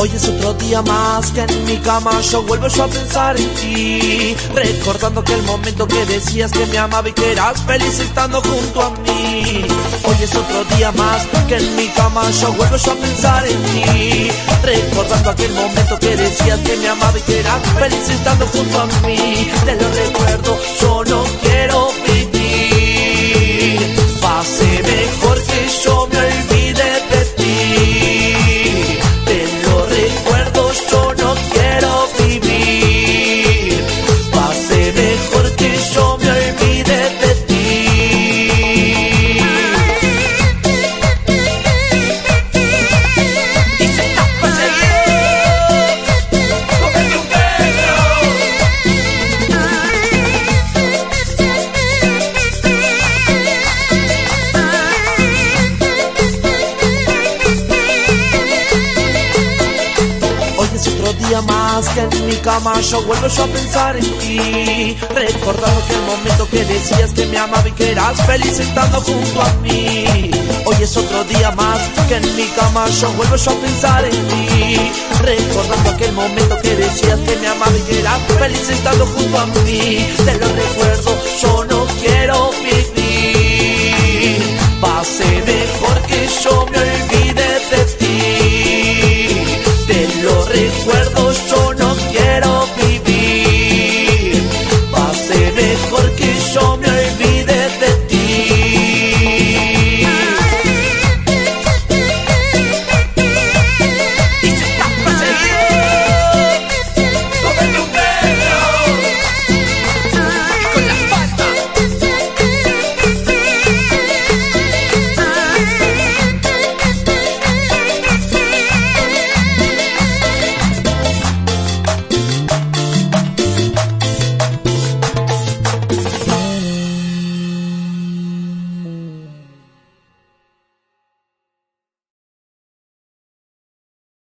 Hoy es otro día más que en mi cama. Yo vuelvo yo a pensar en ti Recordando que el momento que decías que me amaba y que eras feliz estando junto a mí. Hoy es otro día más que en mi cama. Yo vuelvo yo a pensar en ti Recordando aquel momento que decías que me amaba y que eras feliz estando junto a mí. Te lo recuerdo, yo no quiero vivir. Pase mejor que yo día más que en mi cama. Yo vuelvo yo a pensar en ti. Recordando que el momento que decías que me amaba y que eras feliz estando junto a mí. Hoy es otro día más que en mi cama. Yo vuelvo yo a pensar en ti. Recordando aquel momento que decías que me amaba y que eras feliz estando junto a mí. Te lo recuerdo, yo no